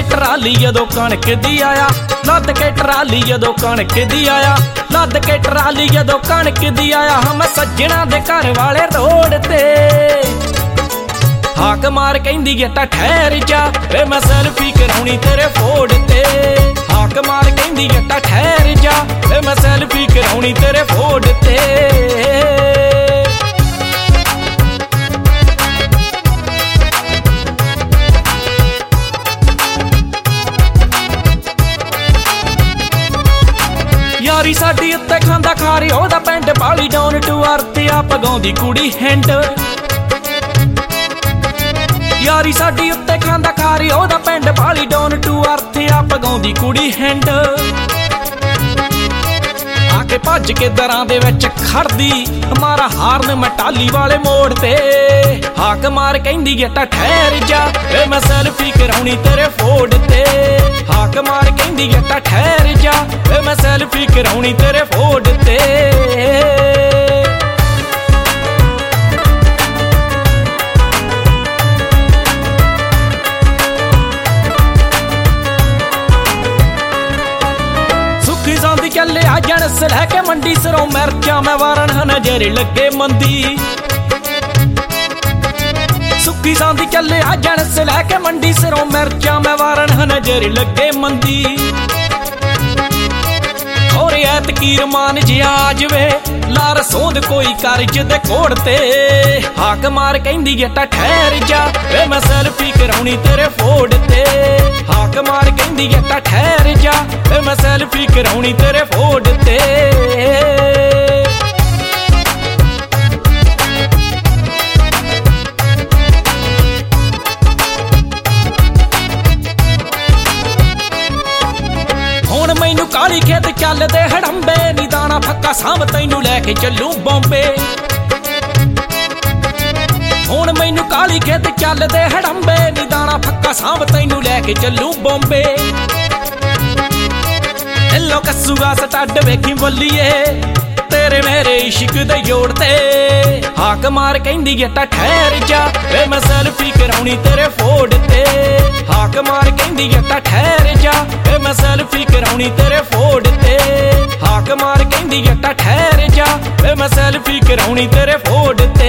ਜਦੋਂ ਕਣਕ ਦੀ ਆਇਆ, ਲੱਦ ਕੇ ਟਰਾਲੀ ਜਦੋਂ ਕਣਕ ਦੀ ਆਇਆ, ਲੱਦ ਕੇ ਟਰਾਲੀ ਜਦੋਂ ਕਣਕ ਦੀ ਆਇਆ, ਹਮ ਸੱਜਣਾ ਦੇ ਘਰ ਵਾਲੇ ਰੋਡ ਤੇ। ਹਾਕ ਮਾਰ ਕਹਿੰਦੀ ਏ ਤਾਂ ਠਹਿਰ ਜਾ, ਵੇ ਮੈਂ ਸੈਲਫੀ ਕਰਾਉਣੀ ਤੇਰੇ ਫੋੜ ਤੇ। ਹਾਕ ਮਾਰ ਕਹਿੰਦੀ ਏ ਤਾਂ ਠਹਿਰ ਜਾ, ਵੇ ਮੈਂ ਸੈਲਫੀ ਕਰਾਉਣੀ ਤੇਰੇ ਯਾਰੀ ਸਾਡੀ ਉੱਤੇ ਖਾਂਦਾ ਖਾਰੀ, ਉਹਦਾ ਪੈਂਟ ਬਾਲੀ ਡਾਊਨ ਟੂ ਅਰਥ ਆ ਪਗਾਉਂਦੀ ਕੁੜੀ ਹੈਂਡ ਯਾਰੀ ਸਾਡੀ ਉੱਤੇ ਖਾਂਦਾ ਖਾਰੀ, ਉਹਦਾ ਪੈਂਟ ਬਾਲੀ ਡਾਊਨ ਟੂ ਅਰਥ ਆ ਪਗਾਉਂਦੀ ਕੁੜੀ ਹੈਂਡ ਆ ਕੇ ਭੱਜ ਕੇ ਦਰਾਂ ਦੇ ਵਿੱਚ ਖੜਦੀ, ਮਾਰਾ ਹਾਰਨ ਮਟਾਲੀ ਵਾਲੇ ਮੋੜ ਤੇ। ਹਾਕ ਮਾਰ ਕਹਿੰਦੀ ਏ ਤਾਂ ਠਹਿਰ ਜਾ, ਵੇ ਮੈਂ ਸੈਲਫੀ ਕਰਾਉਣੀ ਤੇਰੇ ਫੋੜ ਤੇ। ਹਾਕ ਮਾਰ ਕਹਿੰਦੀ ਏ ਤਾਂ ਠਹਿਰ ਜਾ। ਵੇ ਮੈਂ ਸੈਲਫੀ ਕਰਾਉਣੀ ਤੇਰੇ ਫੋਟ ਤੇ। ਸੁੱਖੀ ਸੰਦੀ ਚੱਲੇ ਆ ਜਣਸ ਲੈ ਕੇ ਮੰਡੀ, ਸਰੋਂ ਮਿਰਚਾਂ ਮੈਂ ਵਾਰਨ ਨਜ਼ਰ ਲੱਗੇ ਮੰਦੀ। ਸੁੱਖੀ ਸੰਦੀ ਚੱਲੇ ਆ ਜਣਸ ਲੈ ਕੇ ਮੰਡੀ ਸਰੋਂ ਮਿਰਚਾਂ ਮੈਂ ਵਾਰਨ ਨਜ਼ਰ ਲੱਗੇ ਮੰਦੀ। ਹੋਰੇ ਐਤਕੀ ਰਮਾਨ ਜਿਆ ਜਵੇ ਲਾ ਰਸੋਂਦ ਕੋਈ ਕਰਜ ਦੇ ਕੋੜ ਤੇ। ਹਾਕ ਮਾਰ ਕਹਿੰਦੀ ਏ ਤਾਂ ਠਹਿਰ ਜਾ, ਵੇ ਮੈਂ ਸੈਲਫੀ ਕਰਾਉਣੀ ਤੇਰੇ ਫੋੜ ਤੇ। ਹਾਕ ਮਾਰ ਕਹਿੰਦੀ ਏ ਤਾਂ ਠਹਿਰ ਜਾ, ਵੇ ਮੈਂ ਸੈਲਫੀ ਕਰਾਉਣੀ ਤੇਰੇ ਕਾਲੀ ਖੇਤ ਚੱਲਦੇ ਹੜੰਬੇ ਨੀ ਦਾਣਾ ਫੱਕਾ ਸਾਂਭ ਤੈਨੂੰ ਲੈ ਕੇ ਚੱਲੂ ਬੰਬੇ। ਹੁਣ ਮੈਨੂੰ ਕਾਲੀ ਖੇਤ ਚੱਲਦੇ ਹੜੰਬੇ ਨੀ ਦਾਣਾ ਫੱਕਾ ਸਾਂਭ ਤੈਨੂੰ ਲੈ ਕੇ ਚੱਲੂ ਬੰਬੇ। ਲੋ ਕੱਸੂਗਾ ਸਟੱਡ ਵੇਖੀ ਬੱਲੀਏ, ਤੇਰੇ ਮੇਰੇ ਇਸ਼ਕ ਦੇ ਜੋੜ ਤੇ। ਹਾਕ ਮਾਰ ਕਹਿੰਦੀ ਏ ਤਾਂ ਠਹਿਰ ਜਾ, ਵੇ ਮੈਂ ਸੈਲਫੀ ਕਰਾਉਣੀ ਤੇਰੇ ਫੋੜ ਤੇ। ਹਾਕ ਮਾਰ ਕਹਿੰਦੀ ਏ ਤਾਂ ਠਹਿਰ ਜਾ ਮੈਂ ਸੈਲਫੀ ਕਰਾਉਣੀ ਤੇਰੇ ਫੋੜ ਤੇ। ਹਾਕ ਮਾਰ ਕਹਿੰਦੀ ਏ ਠਹਿਰ ਜਾ। ਵੇ ਮੈਂ ਸੈਲਫੀ ਕਰਾਉਣੀ ਤੇਰੇ ਫੋੜ ਤੇ।